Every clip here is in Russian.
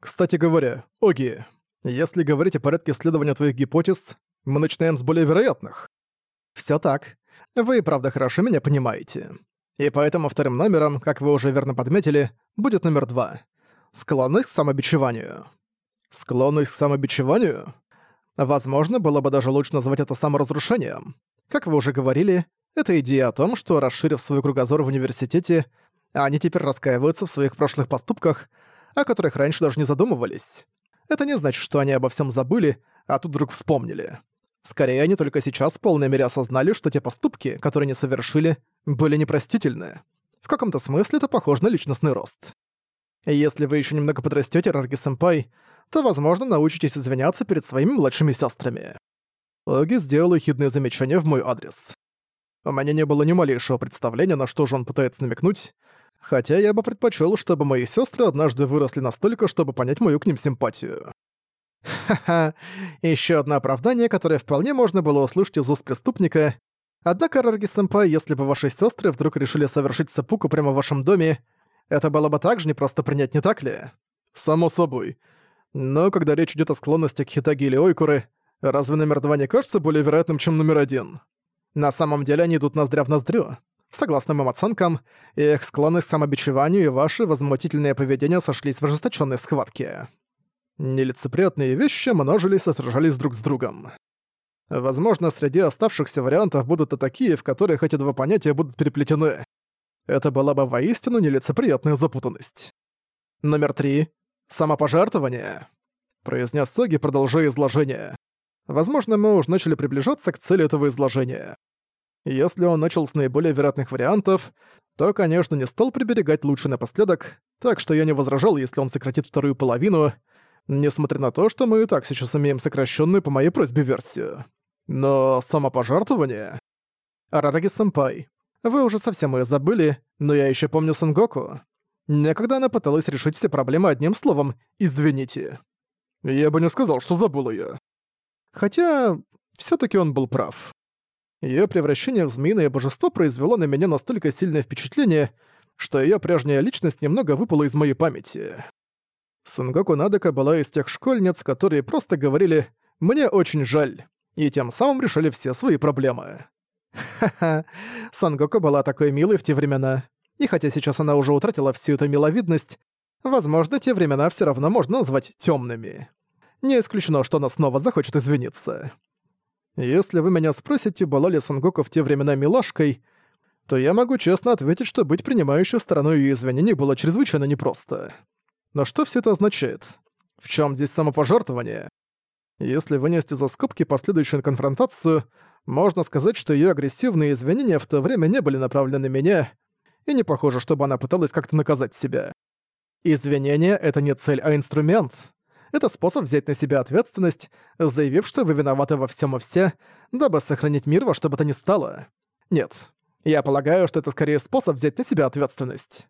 Кстати говоря, Оги, если говорить о порядке исследования твоих гипотез, мы начинаем с более вероятных. Все так. Вы, правда, хорошо меня понимаете. И поэтому вторым номером, как вы уже верно подметили, будет номер два. Склонность к самобичеванию. Склонность к самобичеванию? Возможно, было бы даже лучше назвать это саморазрушением. Как вы уже говорили, это идея о том, что, расширив свой кругозор в университете, они теперь раскаиваются в своих прошлых поступках – о которых раньше даже не задумывались. Это не значит, что они обо всем забыли, а тут вдруг вспомнили. Скорее, они только сейчас в полной мере осознали, что те поступки, которые они совершили, были непростительны. В каком-то смысле это похоже на личностный рост. Если вы еще немного подрастете, Рарги-сэмпай, то, возможно, научитесь извиняться перед своими младшими сестрами. Оги сделал ехидное замечание в мой адрес. У меня не было ни малейшего представления, на что же он пытается намекнуть, хотя я бы предпочел, чтобы мои сестры однажды выросли настолько, чтобы понять мою к ним симпатию. Ха-ха, еще одно оправдание, которое вполне можно было услышать из уст преступника. Однако, Рарги-сэмпай, если бы ваши сестры вдруг решили совершить сапуку прямо в вашем доме, это было бы так же непросто принять, не так ли? Само собой. Но когда речь идет о склонности к Хитаги или Ойкуры, разве номер два не кажется более вероятным, чем номер один? На самом деле они идут ноздря в ноздрю. Согласно моим оценкам, их склонность к самобичеванию и ваше возмутительное поведение сошлись в ожесточенной схватке. Нелицеприятные вещи множились и сражались друг с другом. Возможно, среди оставшихся вариантов будут и такие, в которых эти два понятия будут переплетены. Это была бы воистину нелицеприятная запутанность. Номер три. Самопожертвование. Произнес Соги, продолжая изложение. Возможно, мы уже начали приближаться к цели этого изложения. Если он начал с наиболее вероятных вариантов, то, конечно, не стал приберегать лучше напоследок, так что я не возражал, если он сократит вторую половину, несмотря на то, что мы и так сейчас имеем сокращенную по моей просьбе версию. Но самопожертвование... Арараги-сэмпай, вы уже совсем ее забыли, но я еще помню Сангоку. Некогда она пыталась решить все проблемы одним словом «извините». Я бы не сказал, что забыл ее. Хотя, все таки он был прав. Ее превращение в змеиное божество произвело на меня настолько сильное впечатление, что ее прежняя личность немного выпала из моей памяти. Сунгоку Надека была из тех школьниц, которые просто говорили «мне очень жаль», и тем самым решили все свои проблемы. Ха-ха, Сангоку была такой милой в те времена. И хотя сейчас она уже утратила всю эту миловидность, возможно, те времена все равно можно назвать темными. Не исключено, что она снова захочет извиниться. Если вы меня спросите, была ли Сангоку в те времена милашкой, то я могу честно ответить, что быть принимающей стороной ее извинений было чрезвычайно непросто. Но что все это означает? В чем здесь самопожертвование? Если вынести за скобки последующую конфронтацию, можно сказать, что ее агрессивные извинения в то время не были направлены на меня, и не похоже, чтобы она пыталась как-то наказать себя. Извинения — это не цель, а инструмент. Это способ взять на себя ответственность, заявив, что вы виноваты во всем и все, дабы сохранить мир во что бы то ни стало. Нет, я полагаю, что это скорее способ взять на себя ответственность.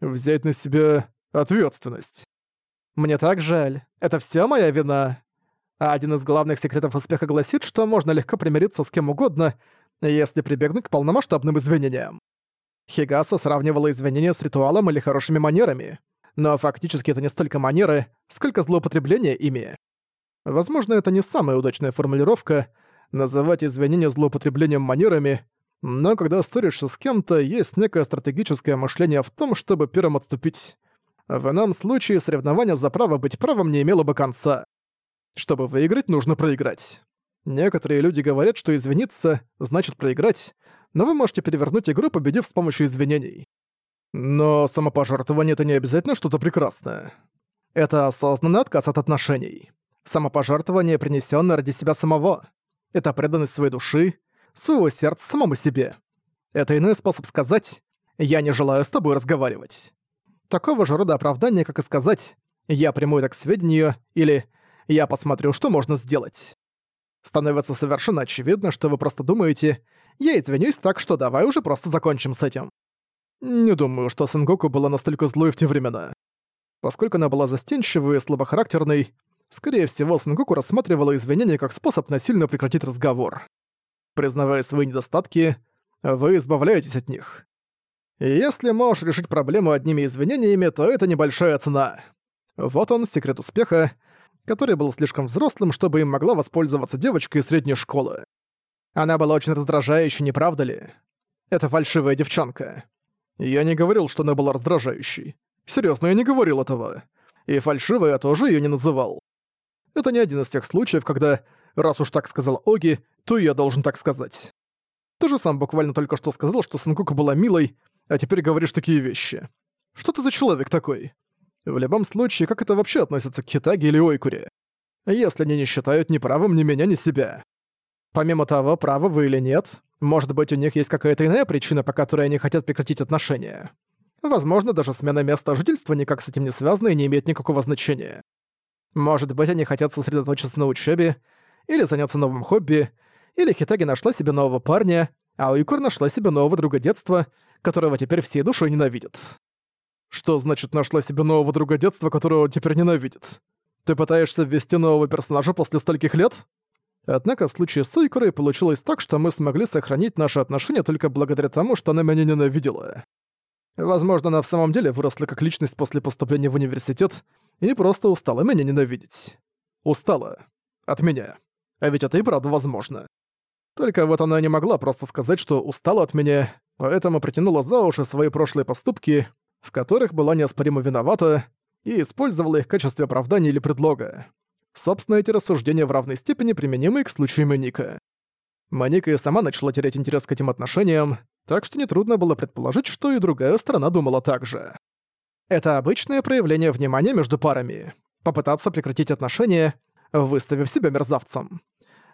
Взять на себя ответственность. Мне так жаль. Это все моя вина. А один из главных секретов успеха гласит, что можно легко примириться с кем угодно, если прибегнуть к полномасштабным извинениям. Хигаса сравнивала извинения с ритуалом или хорошими манерами но фактически это не столько манеры, сколько злоупотребление ими. Возможно, это не самая удачная формулировка называть извинения злоупотреблением манерами, но когда ссоришься с кем-то, есть некое стратегическое мышление в том, чтобы первым отступить. В ином случае соревнование за право быть правым не имело бы конца. Чтобы выиграть, нужно проиграть. Некоторые люди говорят, что извиниться значит проиграть, но вы можете перевернуть игру, победив с помощью извинений. Но самопожертвование — это не обязательно что-то прекрасное. Это осознанный отказ от отношений. Самопожертвование, принесённое ради себя самого. Это преданность своей души, своего сердца самому себе. Это иной способ сказать «я не желаю с тобой разговаривать». Такого же рода оправдание, как и сказать «я приму это к сведению» или «я посмотрю, что можно сделать». Становится совершенно очевидно, что вы просто думаете «я извинюсь, так что давай уже просто закончим с этим». Не думаю, что Сангоку была настолько злой в те времена. Поскольку она была застенчивой и слабохарактерной, скорее всего, Сангоку рассматривала извинения как способ насильно прекратить разговор. Признавая свои недостатки, вы избавляетесь от них. Если можешь решить проблему одними извинениями, то это небольшая цена. Вот он, секрет успеха, который был слишком взрослым, чтобы им могла воспользоваться девочка из средней школы. Она была очень раздражающей, не правда ли? Это фальшивая девчонка. Я не говорил, что она была раздражающей. Серьезно, я не говорил этого. И фальшивой я тоже ее не называл. Это не один из тех случаев, когда, раз уж так сказал Оги, то я должен так сказать. Ты же сам буквально только что сказал, что Сангука была милой, а теперь говоришь такие вещи. Что ты за человек такой? В любом случае, как это вообще относится к Китаге или Ойкуре? Если они не считают ни правом ни меня, ни себя. Помимо того, правы вы или нет, может быть, у них есть какая-то иная причина, по которой они хотят прекратить отношения. Возможно, даже смена места жительства никак с этим не связана и не имеет никакого значения. Может быть, они хотят сосредоточиться на учебе, или заняться новым хобби, или Хитаги нашла себе нового парня, а Уикур нашла себе нового друга детства, которого теперь всей душой ненавидят. Что значит нашла себе нового друга детства, которого теперь ненавидит? Ты пытаешься ввести нового персонажа после стольких лет? Однако в случае с Икорой получилось так, что мы смогли сохранить наши отношения только благодаря тому, что она меня ненавидела. Возможно, она в самом деле выросла как личность после поступления в университет и просто устала меня ненавидеть. Устала. От меня. А ведь это и правда возможно. Только вот она не могла просто сказать, что устала от меня, поэтому притянула за уши свои прошлые поступки, в которых была неоспоримо виновата, и использовала их в качестве оправдания или предлога. Собственно, эти рассуждения в равной степени применимы к случаю Моника. Моника и сама начала терять интерес к этим отношениям, так что нетрудно было предположить, что и другая сторона думала так же. Это обычное проявление внимания между парами. Попытаться прекратить отношения, выставив себя мерзавцем.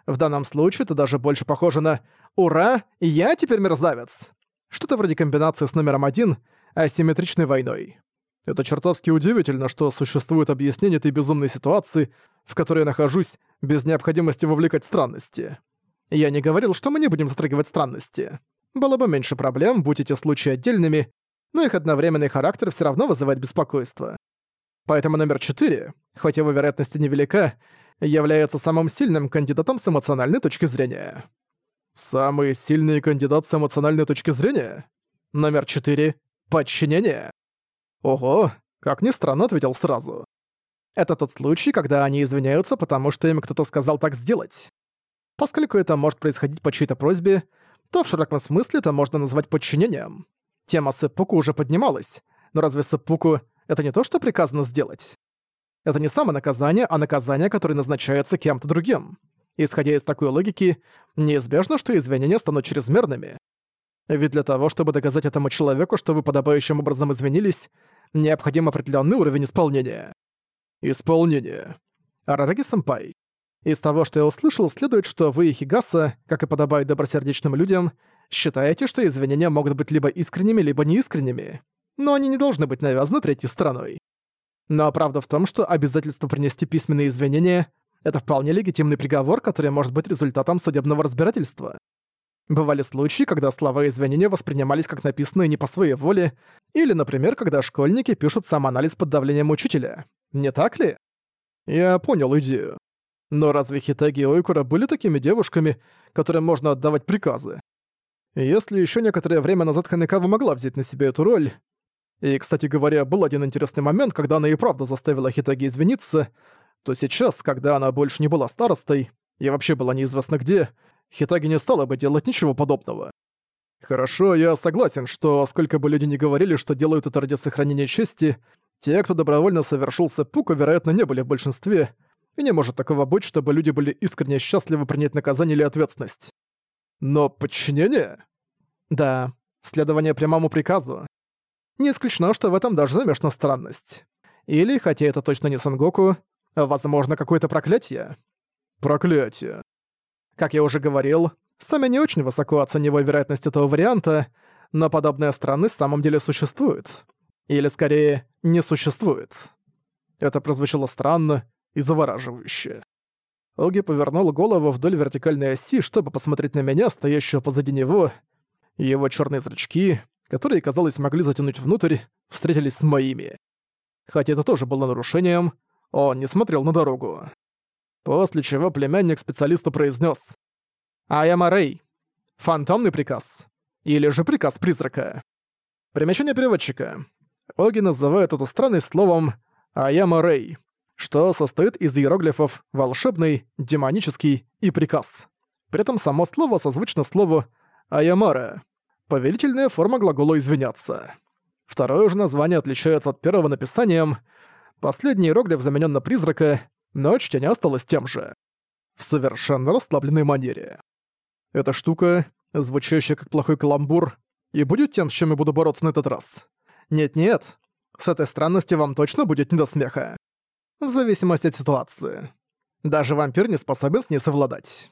В данном случае это даже больше похоже на «Ура! Я теперь мерзавец!» Что-то вроде комбинации с номером один асимметричной войной. Это чертовски удивительно, что существует объяснение этой безумной ситуации, в которой я нахожусь, без необходимости вовлекать странности. Я не говорил, что мы не будем затрагивать странности. Было бы меньше проблем, будь эти случаи отдельными, но их одновременный характер все равно вызывает беспокойство. Поэтому номер четыре, хоть его вероятность и невелика, является самым сильным кандидатом с эмоциональной точки зрения. Самый сильный кандидат с эмоциональной точки зрения? Номер четыре. — подчинение. Ого, как ни странно, ответил сразу. Это тот случай, когда они извиняются, потому что им кто-то сказал так сделать. Поскольку это может происходить по чьей-то просьбе, то в широком смысле это можно назвать подчинением. Тема сэппуку уже поднималась, но разве сэппуку — это не то, что приказано сделать? Это не само наказание, а наказание, которое назначается кем-то другим. Исходя из такой логики, неизбежно, что извинения станут чрезмерными. Ведь для того, чтобы доказать этому человеку, что вы подобающим образом извинились, необходим определенный уровень исполнения. Исполнение. Арараги-сэмпай. Из того, что я услышал, следует, что вы и Хигаса, как и подобает добросердечным людям, считаете, что извинения могут быть либо искренними, либо неискренними, но они не должны быть навязаны третьей стороной. Но правда в том, что обязательство принести письменные извинения — это вполне легитимный приговор, который может быть результатом судебного разбирательства. Бывали случаи, когда слова извинения воспринимались как написанные не по своей воле, или, например, когда школьники пишут самоанализ под давлением учителя не так ли? Я понял идею. Но разве Хитаги и Ойкура были такими девушками, которым можно отдавать приказы? Если еще некоторое время назад Ханекава могла взять на себя эту роль... И, кстати говоря, был один интересный момент, когда она и правда заставила Хитаги извиниться, то сейчас, когда она больше не была старостой и вообще была неизвестно где, Хитаги не стала бы делать ничего подобного. Хорошо, я согласен, что сколько бы люди ни говорили, что делают это ради сохранения чести, те, кто добровольно совершил пуку, вероятно, не были в большинстве, и не может такого быть, чтобы люди были искренне счастливы принять наказание или ответственность. Но подчинение? Да, следование прямому приказу. Не исключено, что в этом даже замешана странность. Или, хотя это точно не Сангоку, возможно, какое-то проклятие. Проклятие. Как я уже говорил, сами не очень высоко оцениваю вероятность этого варианта, но подобные страны, в самом деле существуют. Или, скорее, не существует. Это прозвучало странно и завораживающе. Оги повернул голову вдоль вертикальной оси, чтобы посмотреть на меня, стоящего позади него. Его черные зрачки, которые, казалось, могли затянуть внутрь, встретились с моими. Хотя это тоже было нарушением, он не смотрел на дорогу. После чего племянник специалиста произнес: «А я Морей. Фантомный приказ. Или же приказ призрака». Примечание переводчика. Оги называют эту страной словом «Аяма Рэй», что состоит из иероглифов «волшебный», «демонический» и «приказ». При этом само слово созвучно слову «аямара» — повелительная форма глагола «извиняться». Второе же название отличается от первого написанием. Последний иероглиф заменен на призрака, но чтение осталось тем же. В совершенно расслабленной манере. Эта штука, звучащая как плохой каламбур, и будет тем, с чем я буду бороться на этот раз — нет-нет, с этой странностью вам точно будет не до смеха. В зависимости от ситуации. Даже вампир не способен с ней совладать.